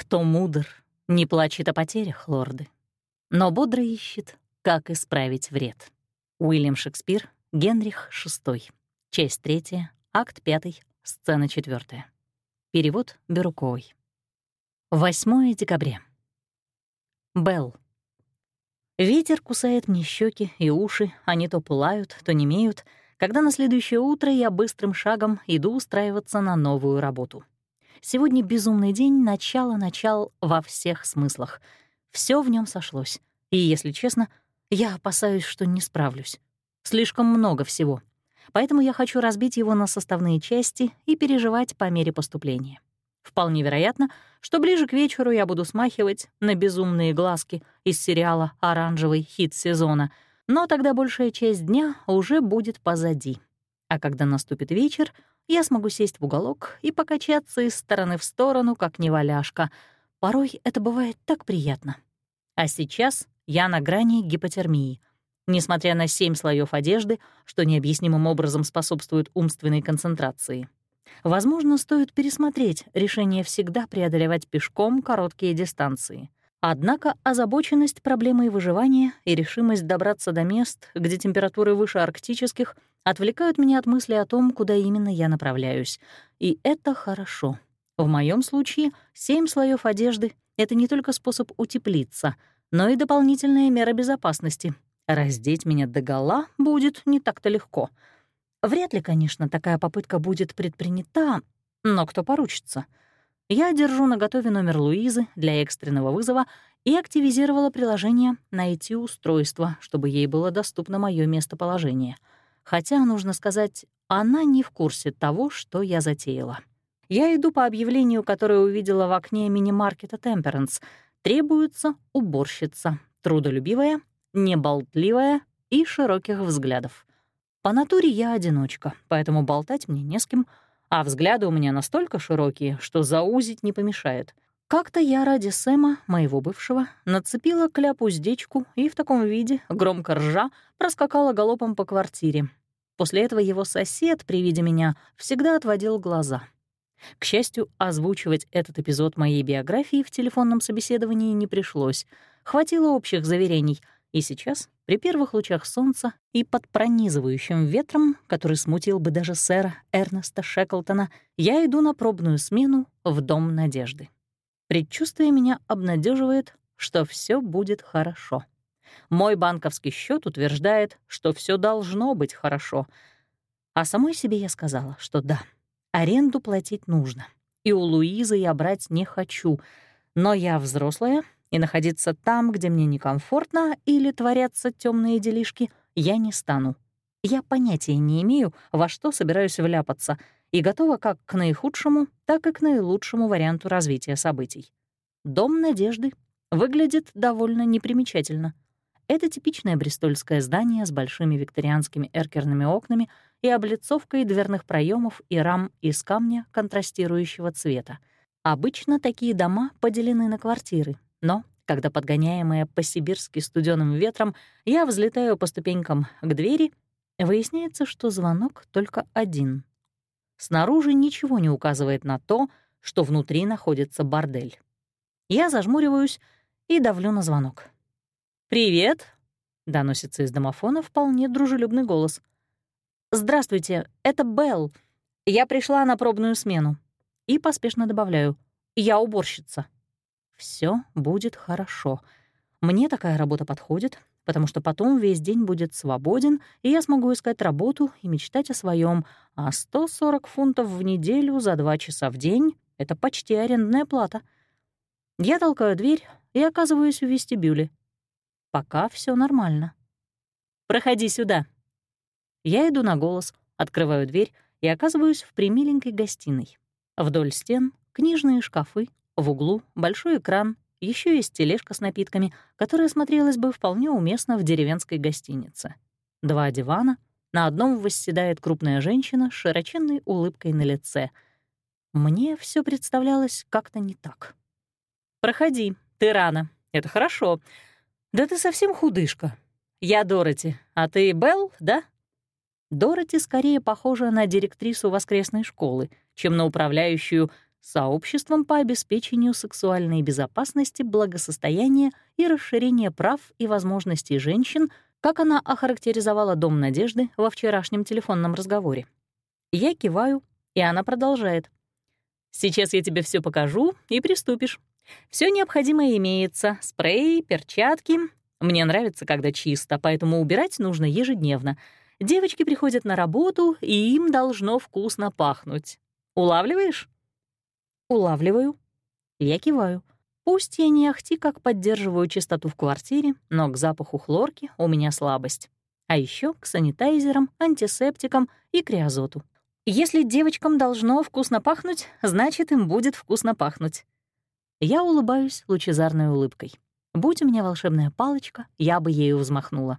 Кто мудр, не плачет о потерях, лорды, но бодро ищет, как исправить вред. Уильям Шекспир, Генрих VI. Часть третья, акт пятый, сцена четвертая. Перевод Бирюковой. 8 декабря. Белл. Ветер кусает мне щеки и уши, они то пылают, то немеют, когда на следующее утро я быстрым шагом иду устраиваться на новую работу. Сегодня безумный день, начало-начал во всех смыслах. Все в нем сошлось. И, если честно, я опасаюсь, что не справлюсь. Слишком много всего. Поэтому я хочу разбить его на составные части и переживать по мере поступления. Вполне вероятно, что ближе к вечеру я буду смахивать на безумные глазки из сериала «Оранжевый хит сезона», но тогда большая часть дня уже будет позади. А когда наступит вечер, я смогу сесть в уголок и покачаться из стороны в сторону, как неваляшка. Порой это бывает так приятно. А сейчас я на грани гипотермии. Несмотря на семь слоев одежды, что необъяснимым образом способствует умственной концентрации. Возможно, стоит пересмотреть решение всегда преодолевать пешком короткие дистанции. Однако озабоченность проблемой выживания и решимость добраться до мест, где температуры выше арктических, отвлекают меня от мысли о том, куда именно я направляюсь. И это хорошо. В моем случае семь слоев одежды — это не только способ утеплиться, но и дополнительная мера безопасности. Раздеть меня догола будет не так-то легко — Вряд ли, конечно, такая попытка будет предпринята, но кто поручится? Я держу на готове номер Луизы для экстренного вызова и активизировала приложение «Найти устройство», чтобы ей было доступно мое местоположение. Хотя, нужно сказать, она не в курсе того, что я затеяла. Я иду по объявлению, которое увидела в окне мини-маркета «Темперанс». Требуется уборщица, трудолюбивая, неболтливая и широких взглядов. По натуре я одиночка, поэтому болтать мне не с кем, а взгляды у меня настолько широкие, что заузить не помешает. Как-то я ради Сэма, моего бывшего, нацепила кляп-уздечку и в таком виде, громко ржа, проскакала галопом по квартире. После этого его сосед при виде меня всегда отводил глаза. К счастью, озвучивать этот эпизод моей биографии в телефонном собеседовании не пришлось. Хватило общих заверений — и сейчас, при первых лучах солнца и под пронизывающим ветром, который смутил бы даже сэра Эрнеста Шеклтона, я иду на пробную смену в Дом Надежды. Предчувствие меня обнадеживает, что все будет хорошо. Мой банковский счет утверждает, что все должно быть хорошо. А самой себе я сказала, что да, аренду платить нужно. И у Луизы я брать не хочу. Но я взрослая и находиться там, где мне некомфортно или творятся темные делишки, я не стану. Я понятия не имею, во что собираюсь вляпаться, и готова как к наихудшему, так и к наилучшему варианту развития событий. Дом Надежды выглядит довольно непримечательно. Это типичное бристольское здание с большими викторианскими эркерными окнами и облицовкой дверных проемов и рам из камня контрастирующего цвета. Обычно такие дома поделены на квартиры, но, когда подгоняемая по-сибирски студеным ветром, я взлетаю по ступенькам к двери, выясняется, что звонок только один. Снаружи ничего не указывает на то, что внутри находится бордель. Я зажмуриваюсь и давлю на звонок. «Привет!» — доносится из домофона вполне дружелюбный голос. «Здравствуйте, это Белл. Я пришла на пробную смену». И поспешно добавляю. «Я уборщица» все будет хорошо. Мне такая работа подходит, потому что потом весь день будет свободен, и я смогу искать работу и мечтать о своем. А 140 фунтов в неделю за два часа в день — это почти арендная плата. Я толкаю дверь и оказываюсь в вестибюле. Пока все нормально. «Проходи сюда». Я иду на голос, открываю дверь и оказываюсь в примиленькой гостиной. Вдоль стен — книжные шкафы, в углу большой экран, еще есть тележка с напитками, которая смотрелась бы вполне уместно в деревенской гостинице. Два дивана, на одном восседает крупная женщина с широченной улыбкой на лице. Мне все представлялось как-то не так. «Проходи, ты рано. Это хорошо. Да ты совсем худышка. Я Дороти, а ты Белл, да?» Дороти скорее похожа на директрису воскресной школы, чем на управляющую сообществом по обеспечению сексуальной безопасности, благосостояния и расширения прав и возможностей женщин, как она охарактеризовала Дом Надежды во вчерашнем телефонном разговоре. Я киваю, и она продолжает. «Сейчас я тебе все покажу, и приступишь. Все необходимое имеется — спрей, перчатки. Мне нравится, когда чисто, поэтому убирать нужно ежедневно. Девочки приходят на работу, и им должно вкусно пахнуть. Улавливаешь? Улавливаю. Я киваю. Пусть я не ахти, как поддерживаю чистоту в квартире, но к запаху хлорки у меня слабость. А еще к санитайзерам, антисептикам и криозоту. Если девочкам должно вкусно пахнуть, значит, им будет вкусно пахнуть. Я улыбаюсь лучезарной улыбкой. Будь у меня волшебная палочка, я бы ею взмахнула.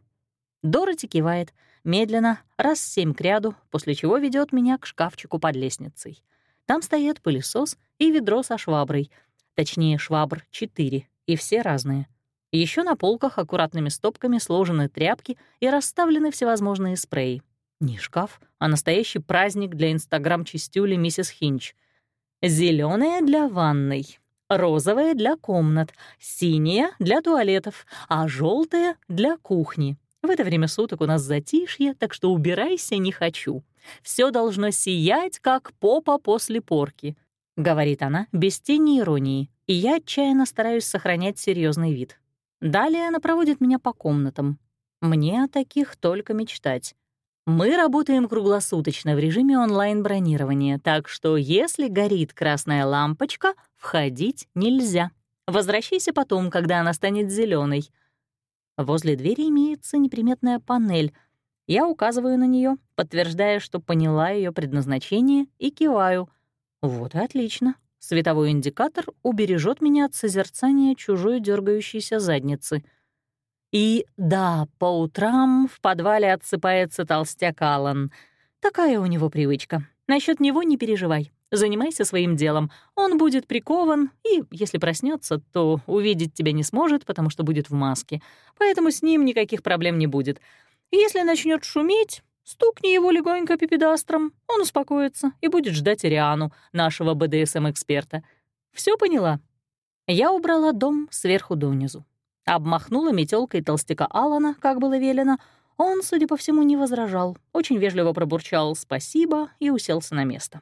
Дороти кивает, медленно, раз семь к ряду, после чего ведет меня к шкафчику под лестницей. Там стоят пылесос и ведро со шваброй, точнее, швабр четыре, и все разные. Еще на полках аккуратными стопками сложены тряпки и расставлены всевозможные спреи. Не шкаф, а настоящий праздник для инстаграм-чистюли миссис Хинч. Зеленая для ванной, розовая для комнат, синяя для туалетов, а желтая для кухни. В это время суток у нас затишье, так что убирайся не хочу. Все должно сиять, как попа после порки», — говорит она без тени иронии, и я отчаянно стараюсь сохранять серьезный вид. Далее она проводит меня по комнатам. Мне о таких только мечтать. Мы работаем круглосуточно в режиме онлайн-бронирования, так что если горит красная лампочка, входить нельзя. Возвращайся потом, когда она станет зеленой. Возле двери имеется неприметная панель. Я указываю на нее, подтверждая, что поняла ее предназначение, и киваю. Вот и отлично. Световой индикатор убережет меня от созерцания чужой дергающейся задницы — и да, по утрам в подвале отсыпается толстяк Аллан. Такая у него привычка. Насчет него не переживай. Занимайся своим делом. Он будет прикован, и, если проснется, то увидеть тебя не сможет, потому что будет в маске. Поэтому с ним никаких проблем не будет. Если начнет шуметь, стукни его легонько пипедастром, он успокоится и будет ждать Ириану, нашего БДСМ-эксперта. Все поняла? Я убрала дом сверху донизу. Обмахнула метелкой толстяка Алана, как было велено. Он, судя по всему, не возражал, очень вежливо пробурчал «спасибо» и уселся на место.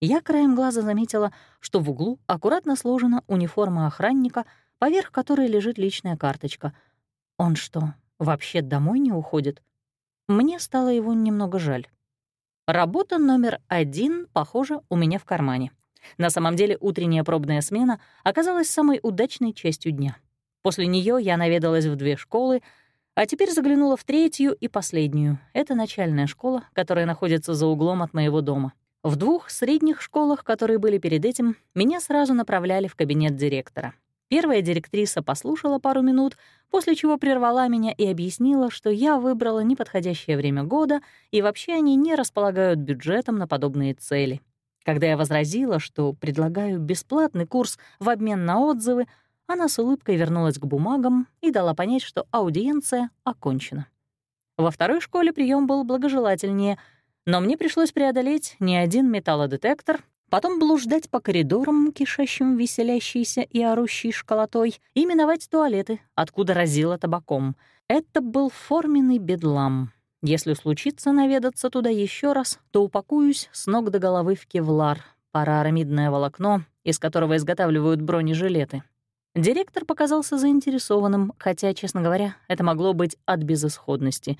Я краем глаза заметила, что в углу аккуратно сложена униформа охранника, поверх которой лежит личная карточка. Он что, вообще домой не уходит? Мне стало его немного жаль. Работа номер один, похоже, у меня в кармане. На самом деле утренняя пробная смена оказалась самой удачной частью дня. После нее я наведалась в две школы, а теперь заглянула в третью и последнюю. Это начальная школа, которая находится за углом от моего дома. В двух средних школах, которые были перед этим, меня сразу направляли в кабинет директора. Первая директриса послушала пару минут, после чего прервала меня и объяснила, что я выбрала неподходящее время года, и вообще они не располагают бюджетом на подобные цели. Когда я возразила, что предлагаю бесплатный курс в обмен на отзывы, она с улыбкой вернулась к бумагам и дала понять, что аудиенция окончена. Во второй школе прием был благожелательнее, но мне пришлось преодолеть не один металлодетектор, потом блуждать по коридорам, кишащим веселящейся и орущей школотой, и миновать туалеты, откуда разило табаком. Это был форменный бедлам. Если случится наведаться туда еще раз, то упакуюсь с ног до головы в кевлар, параарамидное волокно, из которого изготавливают бронежилеты. Директор показался заинтересованным, хотя, честно говоря, это могло быть от безысходности.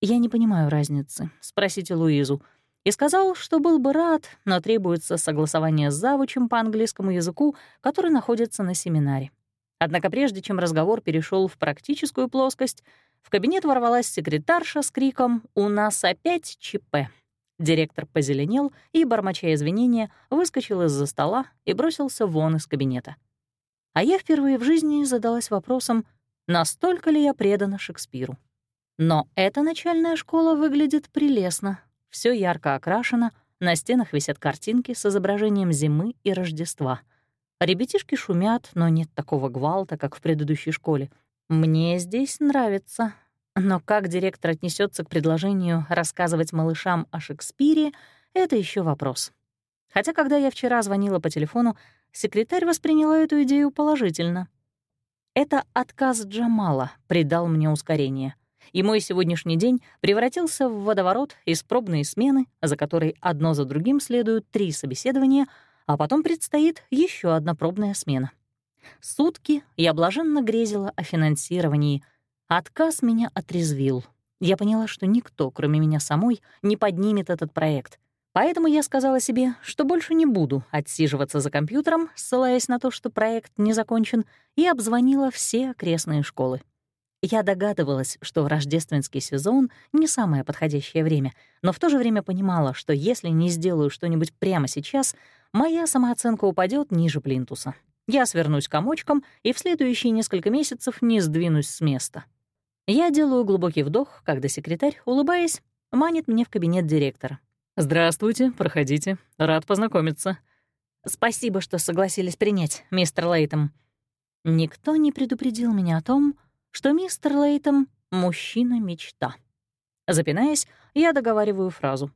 Я не понимаю разницы. Спросите Луизу. И сказал, что был бы рад, но требуется согласование с завучем по английскому языку, который находится на семинаре. Однако прежде чем разговор перешел в практическую плоскость, в кабинет ворвалась секретарша с криком «У нас опять ЧП!». Директор позеленел и, бормоча извинения, выскочил из-за стола и бросился вон из кабинета. А я впервые в жизни задалась вопросом, настолько ли я предана Шекспиру. Но эта начальная школа выглядит прелестно. Все ярко окрашено, на стенах висят картинки с изображением зимы и Рождества. Ребятишки шумят, но нет такого гвалта, как в предыдущей школе. Мне здесь нравится. Но как директор отнесется к предложению рассказывать малышам о Шекспире — это еще вопрос. Хотя, когда я вчера звонила по телефону, секретарь восприняла эту идею положительно. Это отказ Джамала придал мне ускорение, и мой сегодняшний день превратился в водоворот из пробной смены, за которой одно за другим следуют три собеседования, а потом предстоит еще одна пробная смена. Сутки я блаженно грезила о финансировании. Отказ меня отрезвил. Я поняла, что никто, кроме меня самой, не поднимет этот проект. Поэтому я сказала себе, что больше не буду отсиживаться за компьютером, ссылаясь на то, что проект не закончен, и обзвонила все окрестные школы. Я догадывалась, что рождественский сезон — не самое подходящее время, но в то же время понимала, что если не сделаю что-нибудь прямо сейчас, моя самооценка упадет ниже плинтуса. Я свернусь комочком и в следующие несколько месяцев не сдвинусь с места. Я делаю глубокий вдох, когда секретарь, улыбаясь, манит мне в кабинет директора. «Здравствуйте, проходите. Рад познакомиться». «Спасибо, что согласились принять, мистер Лейтом». Никто не предупредил меня о том, что мистер Лейтом — мужчина-мечта. Запинаясь, я договариваю фразу.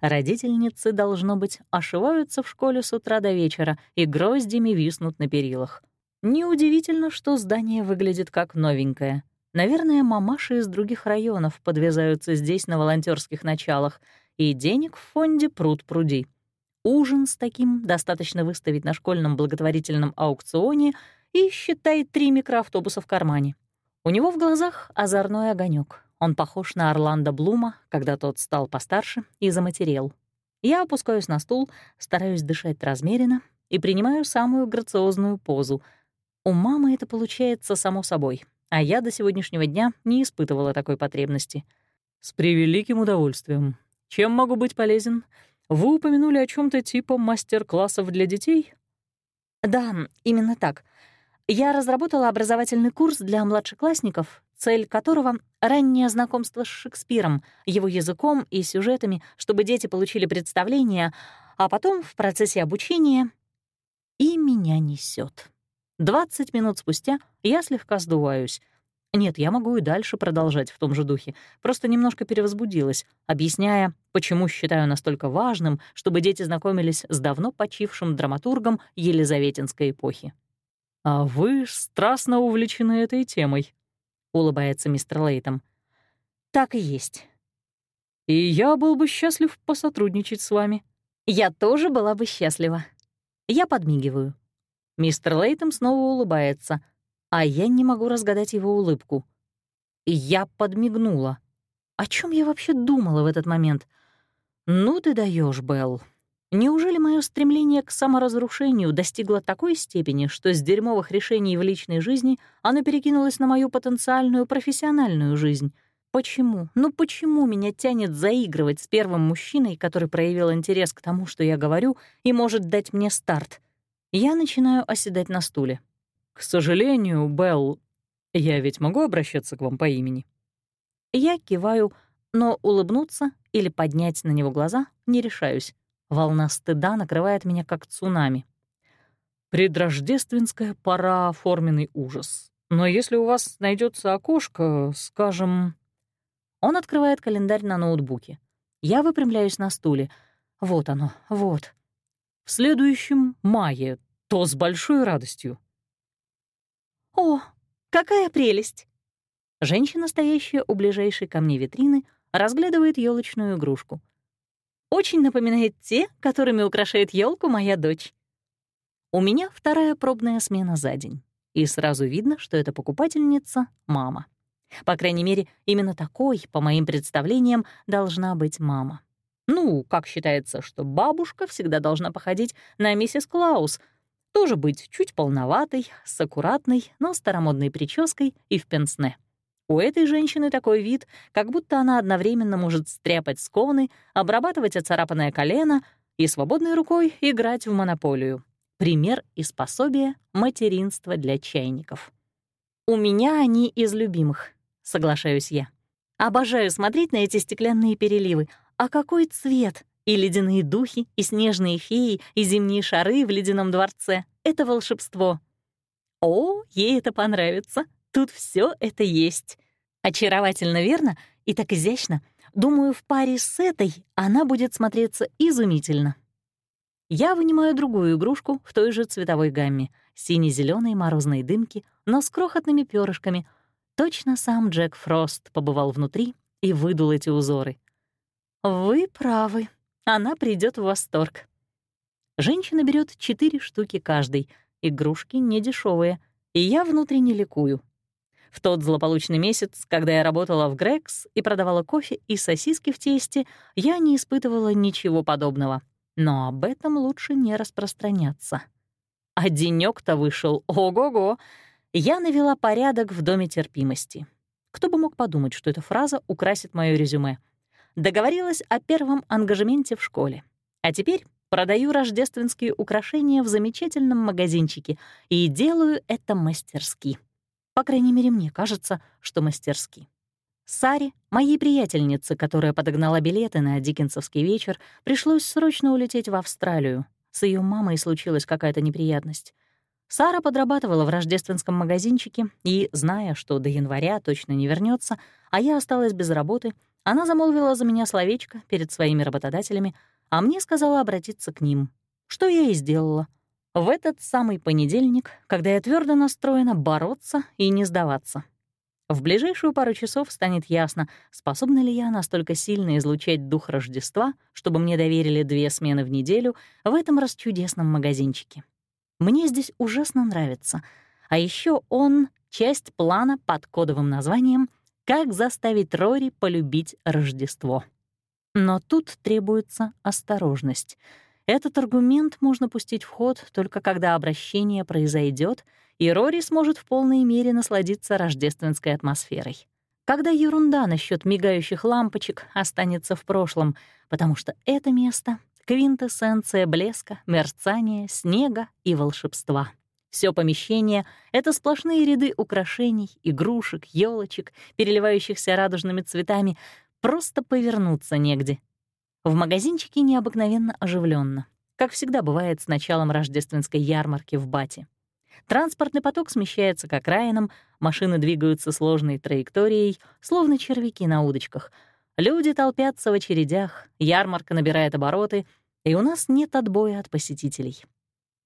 Родительницы, должно быть, ошиваются в школе с утра до вечера и гроздями виснут на перилах. Неудивительно, что здание выглядит как новенькое. Наверное, мамаши из других районов подвязаются здесь на волонтерских началах, и денег в фонде пруд пруди. Ужин с таким достаточно выставить на школьном благотворительном аукционе и, считай, три микроавтобуса в кармане. У него в глазах озорной огонек. Он похож на Орландо Блума, когда тот стал постарше и заматерел. Я опускаюсь на стул, стараюсь дышать размеренно и принимаю самую грациозную позу. У мамы это получается само собой, а я до сегодняшнего дня не испытывала такой потребности. «С превеликим удовольствием. Чем могу быть полезен? Вы упомянули о чем то типа мастер-классов для детей?» «Да, именно так. Я разработала образовательный курс для младшеклассников, цель которого — раннее знакомство с Шекспиром, его языком и сюжетами, чтобы дети получили представление, а потом в процессе обучения и меня несет. 20 минут спустя я слегка сдуваюсь. Нет, я могу и дальше продолжать в том же духе, просто немножко перевозбудилась, объясняя, почему считаю настолько важным, чтобы дети знакомились с давно почившим драматургом Елизаветинской эпохи. «А вы страстно увлечены этой темой», — улыбается мистер Лейтом. «Так и есть». «И я был бы счастлив посотрудничать с вами». «Я тоже была бы счастлива». Я подмигиваю. Мистер Лейтом снова улыбается, а я не могу разгадать его улыбку. Я подмигнула. О чем я вообще думала в этот момент? «Ну ты даешь, Белл. Неужели мое стремление к саморазрушению достигло такой степени, что с дерьмовых решений в личной жизни оно перекинулось на мою потенциальную профессиональную жизнь? Почему? Ну почему меня тянет заигрывать с первым мужчиной, который проявил интерес к тому, что я говорю, и может дать мне старт? Я начинаю оседать на стуле. «К сожалению, Белл, я ведь могу обращаться к вам по имени?» Я киваю, но улыбнуться или поднять на него глаза не решаюсь. Волна стыда накрывает меня как цунами. Предрождественская пора — форменный ужас. Но если у вас найдется окошко, скажем... Он открывает календарь на ноутбуке. Я выпрямляюсь на стуле. Вот оно, вот. В следующем мае, то с большой радостью. «О, какая прелесть!» Женщина, стоящая у ближайшей ко мне витрины, разглядывает елочную игрушку. Очень напоминает те, которыми украшает елку моя дочь. У меня вторая пробная смена за день, и сразу видно, что эта покупательница — мама. По крайней мере, именно такой, по моим представлениям, должна быть мама. Ну, как считается, что бабушка всегда должна походить на миссис Клаус, тоже быть чуть полноватой, с аккуратной, но старомодной прической и в пенсне. У этой женщины такой вид, как будто она одновременно может стряпать сконы, обрабатывать оцарапанное колено и свободной рукой играть в монополию. Пример и способие материнства для чайников. «У меня они из любимых», — соглашаюсь я. «Обожаю смотреть на эти стеклянные переливы. А какой цвет! И ледяные духи, и снежные феи, и зимние шары в ледяном дворце — это волшебство». «О, ей это понравится», Тут все это есть. Очаровательно, верно? И так изящно. Думаю, в паре с этой она будет смотреться изумительно. Я вынимаю другую игрушку в той же цветовой гамме — сине зеленой морозной дымки, но с крохотными перышками. Точно сам Джек Фрост побывал внутри и выдул эти узоры. «Вы правы, она придет в восторг». Женщина берет четыре штуки каждой, игрушки недешевые, и я внутренне ликую. В тот злополучный месяц, когда я работала в Грекс и продавала кофе и сосиски в тесте, я не испытывала ничего подобного. Но об этом лучше не распространяться. А денёк-то вышел, ого-го! Я навела порядок в доме терпимости. Кто бы мог подумать, что эта фраза украсит моё резюме. Договорилась о первом ангажементе в школе. А теперь продаю рождественские украшения в замечательном магазинчике и делаю это мастерски. По крайней мере, мне кажется, что мастерски. Саре, моей приятельнице, которая подогнала билеты на диккенсовский вечер, пришлось срочно улететь в Австралию. С ее мамой случилась какая-то неприятность. Сара подрабатывала в рождественском магазинчике, и, зная, что до января точно не вернется, а я осталась без работы, она замолвила за меня словечко перед своими работодателями, а мне сказала обратиться к ним, что я и сделала — в этот самый понедельник, когда я твердо настроена бороться и не сдаваться. В ближайшую пару часов станет ясно, способна ли я настолько сильно излучать дух Рождества, чтобы мне доверили две смены в неделю в этом расчудесном магазинчике. Мне здесь ужасно нравится. А еще он — часть плана под кодовым названием «Как заставить Рори полюбить Рождество». Но тут требуется осторожность — этот аргумент можно пустить в ход только когда обращение произойдет, и Рори сможет в полной мере насладиться рождественской атмосферой. Когда ерунда насчет мигающих лампочек останется в прошлом, потому что это место — квинтэссенция блеска, мерцания, снега и волшебства. Все помещение — это сплошные ряды украшений, игрушек, елочек, переливающихся радужными цветами. Просто повернуться негде. В магазинчике необыкновенно оживленно, как всегда бывает с началом рождественской ярмарки в Бате. Транспортный поток смещается к окраинам, машины двигаются сложной траекторией, словно червяки на удочках. Люди толпятся в очередях, ярмарка набирает обороты, и у нас нет отбоя от посетителей.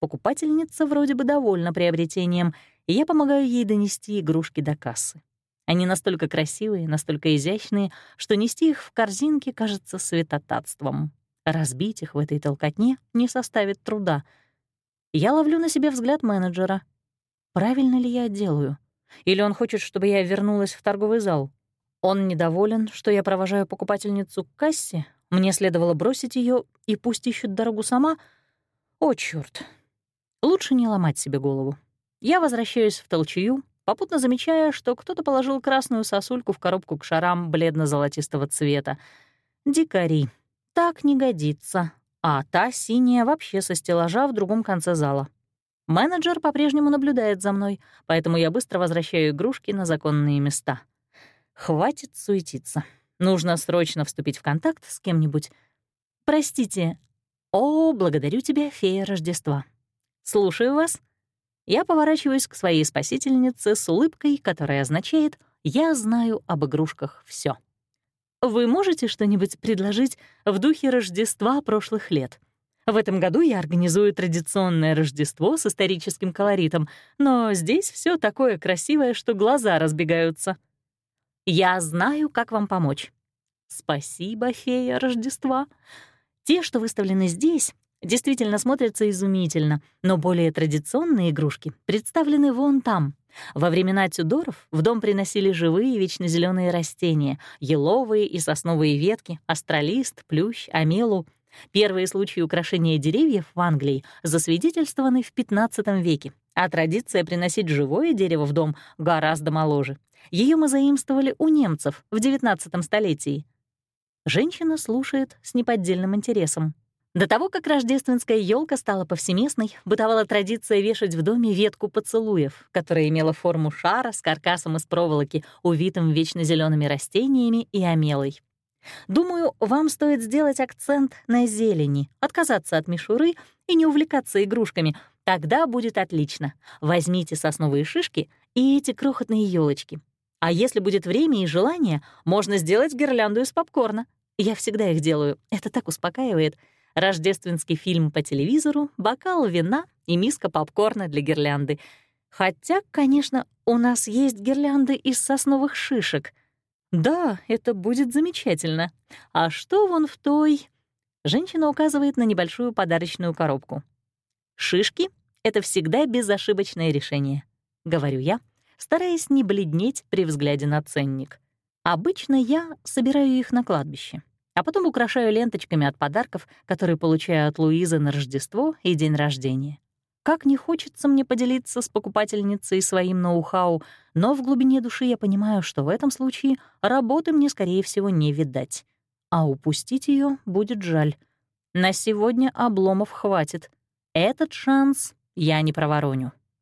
Покупательница вроде бы довольна приобретением, и я помогаю ей донести игрушки до кассы. Они настолько красивые, настолько изящные, что нести их в корзинке кажется святотатством. Разбить их в этой толкотне не составит труда. Я ловлю на себе взгляд менеджера. Правильно ли я делаю? Или он хочет, чтобы я вернулась в торговый зал? Он недоволен, что я провожаю покупательницу к кассе? Мне следовало бросить ее и пусть ищет дорогу сама? О, чёрт. Лучше не ломать себе голову. Я возвращаюсь в толчую, попутно замечая, что кто-то положил красную сосульку в коробку к шарам бледно-золотистого цвета. Дикари. Так не годится. А та синяя вообще со стеллажа в другом конце зала. Менеджер по-прежнему наблюдает за мной, поэтому я быстро возвращаю игрушки на законные места. Хватит суетиться. Нужно срочно вступить в контакт с кем-нибудь. Простите. О, благодарю тебя, фея Рождества. Слушаю вас. Я поворачиваюсь к своей спасительнице с улыбкой, которая означает «я знаю об игрушках все. Вы можете что-нибудь предложить в духе Рождества прошлых лет? В этом году я организую традиционное Рождество с историческим колоритом, но здесь все такое красивое, что глаза разбегаются. Я знаю, как вам помочь. Спасибо, фея Рождества. Те, что выставлены здесь, действительно смотрятся изумительно, но более традиционные игрушки представлены вон там. Во времена Тюдоров в дом приносили живые вечно зеленые растения, еловые и сосновые ветки, астролист, плющ, амелу. Первые случаи украшения деревьев в Англии засвидетельствованы в XV веке, а традиция приносить живое дерево в дом гораздо моложе. Ее мы заимствовали у немцев в XIX столетии. Женщина слушает с неподдельным интересом. До того, как рождественская елка стала повсеместной, бытовала традиция вешать в доме ветку поцелуев, которая имела форму шара с каркасом из проволоки, увитым вечно зелеными растениями и омелой. Думаю, вам стоит сделать акцент на зелени, отказаться от мишуры и не увлекаться игрушками. Тогда будет отлично. Возьмите сосновые шишки и эти крохотные елочки. А если будет время и желание, можно сделать гирлянду из попкорна. Я всегда их делаю, это так успокаивает — рождественский фильм по телевизору, бокал вина и миска попкорна для гирлянды. Хотя, конечно, у нас есть гирлянды из сосновых шишек. Да, это будет замечательно. А что вон в той... Женщина указывает на небольшую подарочную коробку. «Шишки — это всегда безошибочное решение», — говорю я, стараясь не бледнеть при взгляде на ценник. Обычно я собираю их на кладбище, а потом украшаю ленточками от подарков, которые получаю от Луизы на Рождество и день рождения. Как не хочется мне поделиться с покупательницей своим ноу-хау, но в глубине души я понимаю, что в этом случае работы мне, скорее всего, не видать а упустить ее будет жаль. На сегодня обломов хватит. Этот шанс я не провороню.